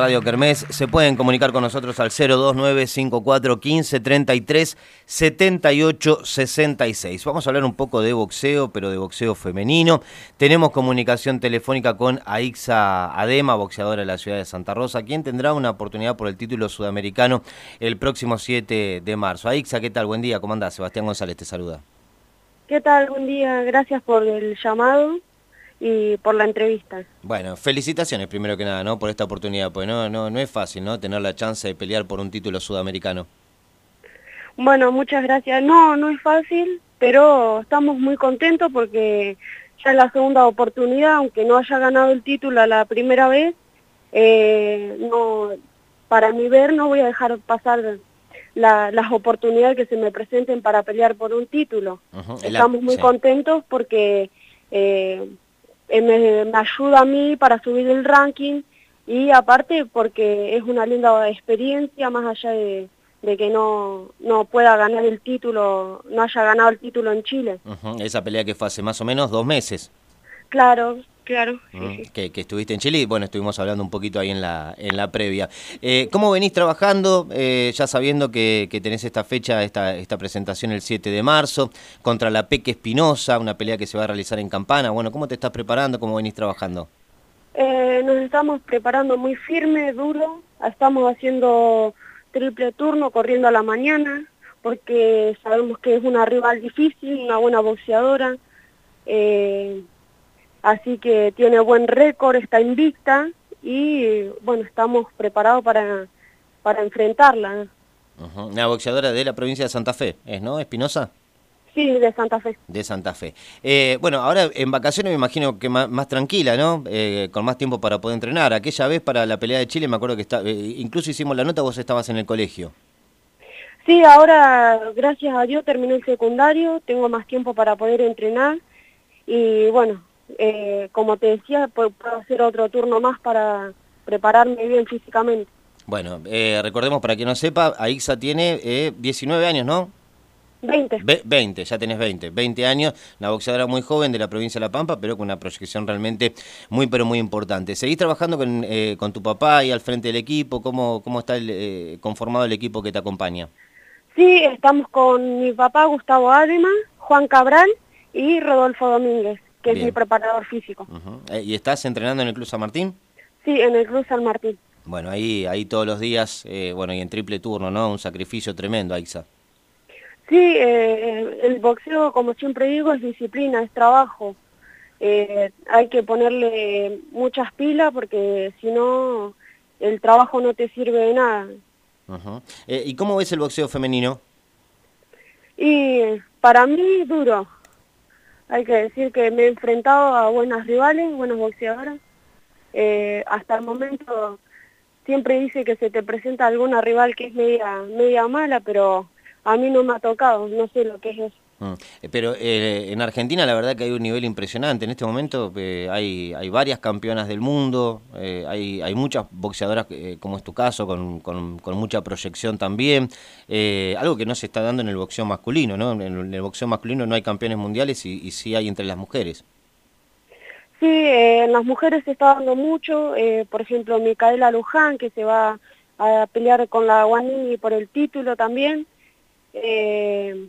Radio Kermés, se pueden comunicar con nosotros al 02954 15 33 78 66. Vamos a hablar un poco de boxeo, pero de boxeo femenino. Tenemos comunicación telefónica con Aixa Adema, boxeadora de la ciudad de Santa Rosa, quien tendrá una oportunidad por el título sudamericano el próximo 7 de marzo. Aixa, ¿qué tal? Buen día, ¿cómo andás? Sebastián González te saluda. ¿Qué tal? Buen día, gracias por el llamado y por la entrevista. Bueno, felicitaciones primero que nada, ¿no? Por esta oportunidad, pues no, no, no es fácil, ¿no? Tener la chance de pelear por un título sudamericano. Bueno, muchas gracias. No, no es fácil, pero estamos muy contentos porque ya es la segunda oportunidad, aunque no haya ganado el título la primera vez, eh, no, para mi ver no voy a dejar pasar las oportunidades que se me presenten para pelear por un título. Estamos muy contentos porque eh, eh, me, ayuda a mí para subir el ranking y aparte porque es una linda experiencia más allá de, que no, no pueda ganar el título, no haya ganado el título en Chile. Esa pelea que fue hace más o menos dos meses. Claro, claro. que, estuviste en Chile y bueno, estuvimos hablando un poquito ahí en la, en la previa. Eh, ¿Cómo venís trabajando, eh, ya sabiendo que, tenés esta fecha, esta, esta presentación el 7 de marzo, contra la Peque Espinosa, una pelea que se va a realizar en Campana? Bueno, ¿cómo te estás preparando? ¿Cómo venís trabajando? Eh, nos estamos preparando muy firme, duro. Estamos haciendo triple turno, corriendo a la mañana, porque sabemos que es una rival difícil, una buena boxeadora. Así que tiene buen récord, está invicta y bueno, estamos preparados para, para enfrentarla. Una boxeadora de la provincia de Santa Fe, ¿es no, Espinosa? Sí, de Santa Fe. De Santa Fe. Eh, bueno, ahora en vacaciones me imagino que más, tranquila, ¿no? Eh, con más tiempo para poder entrenar. Aquella vez para la pelea de Chile me acuerdo que está, eh, incluso hicimos la nota, vos estabas en el colegio. Sí, ahora gracias a Dios terminé el secundario, tengo más tiempo para poder entrenar y bueno, eh, como te decía, puedo, hacer otro turno más para prepararme bien físicamente. Bueno, eh, recordemos para quien no sepa, Aixa tiene eh, 19 años, ¿no? 20. 20, ya tenés 20. 20 años, una boxeadora muy joven de la provincia de La Pampa, pero con una proyección realmente muy, pero muy importante. ¿Seguís trabajando con, eh, con tu papá y al frente del equipo? ¿Cómo, cómo está el, conformado el equipo que te acompaña? Sí, estamos con mi papá Gustavo Adema, Juan Cabral y Rodolfo Domínguez que es mi preparador físico. Eh, ¿Y estás entrenando en el Club San Martín? Sí, en el Club San Martín. Bueno, ahí, ahí todos los días, eh, bueno, y en triple turno, ¿no? Un sacrificio tremendo, Aixa. Sí, eh, el boxeo, como siempre digo, es disciplina, es trabajo. hay que ponerle muchas pilas porque si no, el trabajo no te sirve de nada. ¿Y cómo ves el boxeo femenino? Y para mí, duro hay que decir que me he enfrentado a buenas rivales, buenas boxeadoras. Eh, hasta el momento siempre dice que se te presenta alguna rival que es media, media mala, pero a mí no me ha tocado, no sé lo que es eso. Mm. Eh, pero eh, en Argentina la verdad que hay un nivel impresionante. En este momento eh, hay, hay varias campeonas del mundo, hay, hay muchas boxeadoras, como es tu caso, con, con, mucha proyección también. algo que no se está dando en el boxeo masculino, ¿no? En el boxeo masculino no hay campeones mundiales y, y sí hay entre las mujeres. Sí, en las mujeres se está dando mucho. por ejemplo, Micaela Luján, que se va a pelear con la Guanini por el título también. Eh,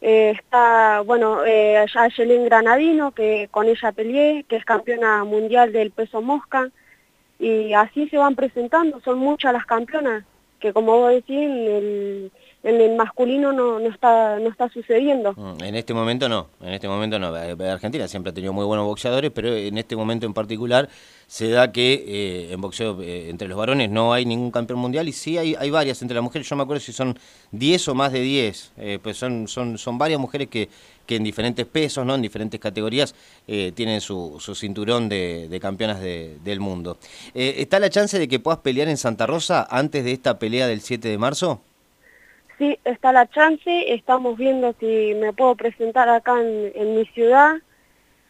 eh, está, bueno, eh, Granadino, que con ella peleé, que es campeona mundial del peso mosca, y así se van presentando, son muchas las campeonas, que como vos decís, el, en el masculino no, no, está, no está sucediendo. Mm, en este momento no, en este momento no. Eh, Argentina siempre ha tenido muy buenos boxeadores, pero en este momento en particular se da que eh, en boxeo eh, entre los varones no hay ningún campeón mundial y sí hay, hay varias entre las mujeres. Yo me acuerdo si son 10 o más de 10, pues son, son, son varias mujeres que, que en diferentes pesos, ¿no? en diferentes categorías, tienen su, su cinturón de, de campeonas del mundo. ¿Está la chance de que puedas pelear en Santa Rosa antes de esta pelea del 7 de marzo? Sí, está la chance, estamos viendo si me puedo presentar acá en, mi ciudad,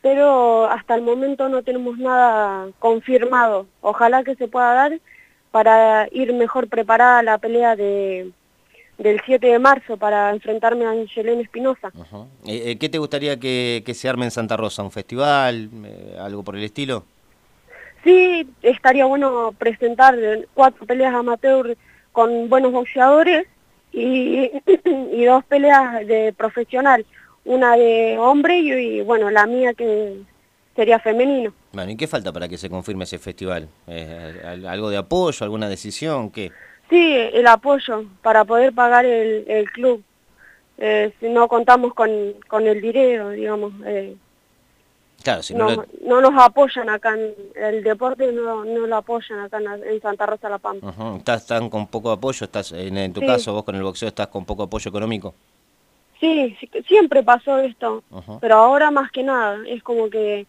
pero hasta el momento no tenemos nada confirmado. Ojalá que se pueda dar para ir mejor preparada a la pelea de, del 7 de marzo para enfrentarme a Angelina Espinosa. Eh, eh, ¿Qué te gustaría que, se arme en Santa Rosa? ¿Un festival? Eh, ¿Algo por el estilo? Sí, estaría bueno presentar cuatro peleas amateur con buenos boxeadores y, y dos peleas de profesional, una de hombre y, bueno, la mía que sería femenino. Bueno, ¿y qué falta para que se confirme ese festival? ¿Algo de apoyo, alguna decisión? ¿Qué? Sí, el apoyo para poder pagar el, el club. Eh, si no contamos con, con el dinero, digamos. Eh, claro, si no, no, nos apoyan acá en el deporte, no, no lo apoyan acá en, Santa Rosa La Pampa. ¿Estás tan con poco apoyo? estás En, tu caso, vos con el boxeo, ¿estás con poco apoyo económico? Sí, siempre pasó esto, pero ahora más que nada, es como que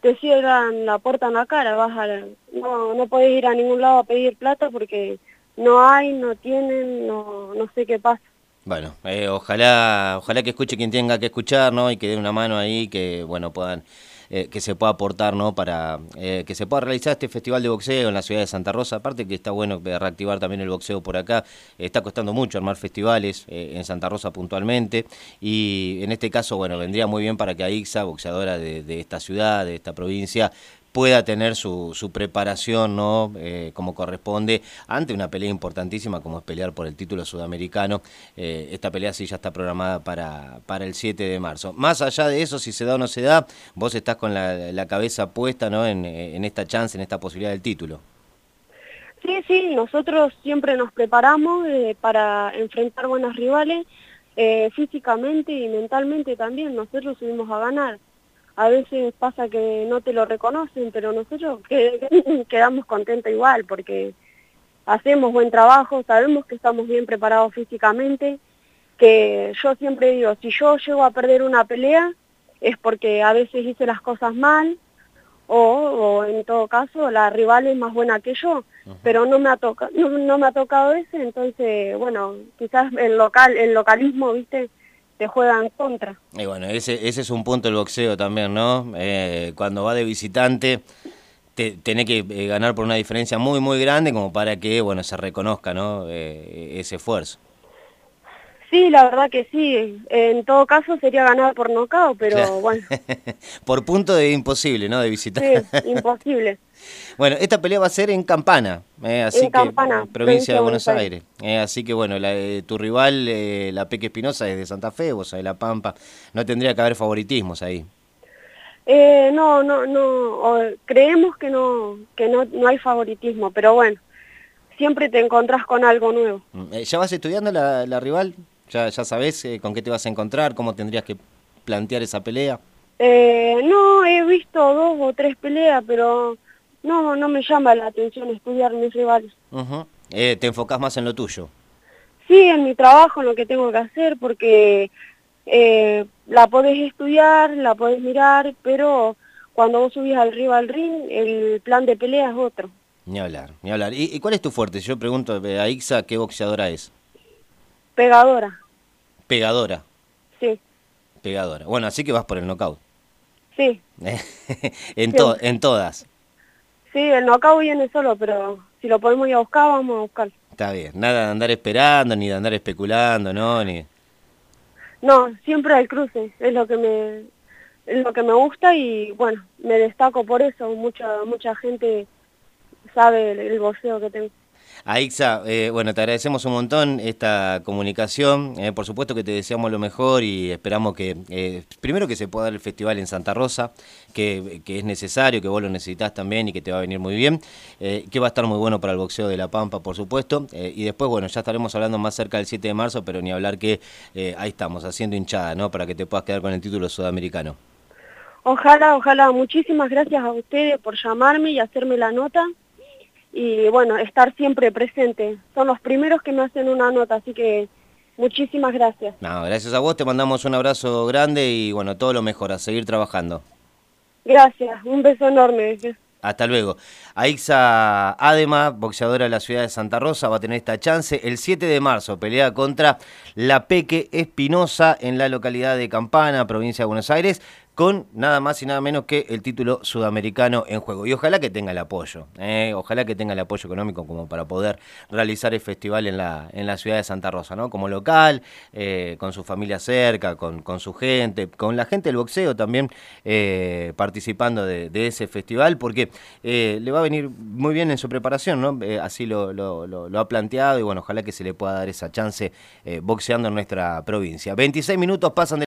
te cierran la puerta en la cara, vas a, no, no podés ir a ningún lado a pedir plata porque no hay, no tienen, no, no sé qué pasa. Bueno, eh, ojalá, ojalá que escuche quien tenga que escuchar, ¿no? Y que dé una mano ahí, que bueno puedan, eh, que se pueda aportar, ¿no? Para eh, que se pueda realizar este festival de boxeo en la ciudad de Santa Rosa. Aparte que está bueno reactivar también el boxeo por acá. está costando mucho armar festivales en Santa Rosa puntualmente. Y en este caso, bueno, vendría muy bien para que AIXA, boxeadora de, de esta ciudad, de esta provincia, pueda tener su, su preparación ¿no? Eh, como corresponde ante una pelea importantísima como es pelear por el título sudamericano. Eh, esta pelea sí ya está programada para, para el 7 de marzo. Más allá de eso, si se da o no se da, vos estás con la, cabeza puesta ¿no? en, en esta chance, en esta posibilidad del título. Sí, sí, nosotros siempre nos preparamos eh, para enfrentar buenos rivales, físicamente y mentalmente también, nosotros subimos a ganar a veces pasa que no te lo reconocen, pero nosotros quedamos contentos igual porque hacemos buen trabajo, sabemos que estamos bien preparados físicamente, que yo siempre digo, si yo llego a perder una pelea es porque a veces hice las cosas mal o, en todo caso la rival es más buena que yo, pero no me ha tocado no, me ha tocado ese, entonces bueno, quizás el local el localismo, ¿viste? Te juega en contra. Y bueno, ese, ese es un punto del boxeo también, ¿no? Eh, cuando va de visitante, te, tenés que eh, ganar por una diferencia muy, muy grande como para que, bueno, se reconozca, ¿no? Eh, ese esfuerzo. Sí, la verdad que sí. En todo caso sería ganar por nocao, pero bueno. por punto de imposible, ¿no? De visitar. Sí, imposible. Bueno, esta pelea va a ser en Campana, eh, así que Campana, provincia de Buenos Aires. Eh, así que bueno, eh, tu rival, la Peque Espinosa, es de Santa Fe, vos de La Pampa. No tendría que haber favoritismos ahí. no, no, no. creemos que no, que no, no hay favoritismo, pero bueno, siempre te encontrás con algo nuevo. Mm, ¿Ya vas estudiando la, la rival? ¿Ya, ya sabes con qué te vas a encontrar? ¿Cómo tendrías que plantear esa pelea? no, he visto dos o tres peleas, pero no, no me llama la atención estudiar mis rivales. Eh, ¿Te enfocas más en lo tuyo? Sí, en mi trabajo, en lo que tengo que hacer, porque eh, la podés estudiar, la podés mirar, pero cuando vos subís al rival ring, el plan de pelea es otro. Ni hablar, ni hablar. ¿Y, cuál es tu fuerte? Yo pregunto eh, a Ixa, ¿qué boxeadora es? Pegadora. ¿Pegadora? Sí. Pegadora. Bueno, así que vas por el knockout. Sí. en, en todas. Sí, el knockout viene solo, pero si lo podemos ir a buscar, vamos a buscar. Está bien, nada de andar esperando, ni de andar especulando, ¿no? Ni... No, siempre al cruce, es lo que me es lo que me gusta y bueno, me destaco por eso, mucha mucha gente sabe el, el boxeo que tengo. Aixa, eh, bueno, te agradecemos un montón esta comunicación. Eh, por supuesto que te deseamos lo mejor y esperamos que, eh, primero que se pueda dar el festival en Santa Rosa, que, es necesario, que vos lo necesitas también y que te va a venir muy bien, que va a estar muy bueno para el boxeo de La Pampa, por supuesto. y después, bueno, ya estaremos hablando más cerca del 7 de marzo, pero ni hablar que ahí estamos, haciendo hinchada, ¿no? Para que te puedas quedar con el título sudamericano. Ojalá, ojalá. Muchísimas gracias a ustedes por llamarme y hacerme la nota y bueno, estar siempre presente. Son los primeros que me hacen una nota, así que muchísimas gracias. No, gracias a vos, te mandamos un abrazo grande y bueno, todo lo mejor, a seguir trabajando. Gracias, un beso enorme. Hasta luego. Aixa Adema, boxeadora de la ciudad de Santa Rosa, va a tener esta chance el 7 de marzo. Pelea contra La Peque Espinosa en la localidad de Campana, provincia de Buenos Aires con nada más y nada menos que el título sudamericano en juego. Y ojalá que tenga el apoyo, eh, ojalá que tenga el apoyo económico como para poder realizar el festival en la, en la ciudad de Santa Rosa, ¿no? Como local, eh, con su familia cerca, con, con, su gente, con la gente del boxeo también eh, participando de, ese festival, porque le va a venir muy bien en su preparación, ¿no? así lo, lo, lo, ha planteado y bueno, ojalá que se le pueda dar esa chance boxeando en nuestra provincia. 26 minutos pasan de